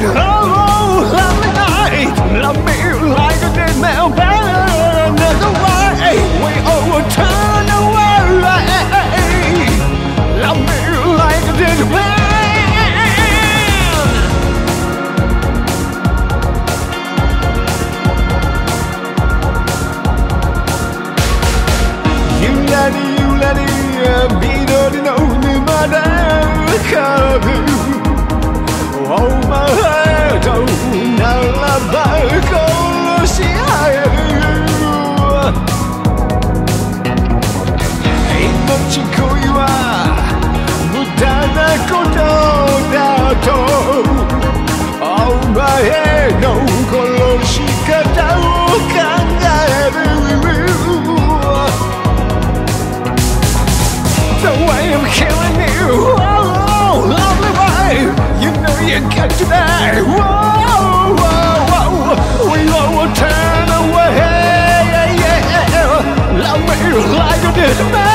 night. Oh, me night. Love me like a dead man, better another way. We overturn the world. Love me like a dead man. Be dirty, no, me, my damn, 緑の沼で浮ぶ Oh my head ならば殺し合え命恋は無駄なことだとお前の殺し方を考える the way I'm you know you got to die. Whoa, whoa, whoa, we all turn away. Love me like you did.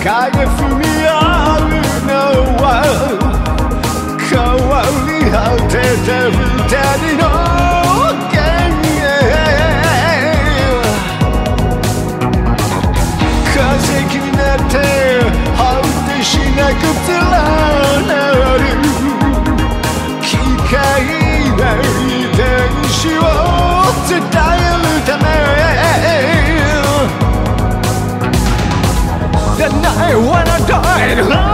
Keine Familie, no one. Come on, I'll take the The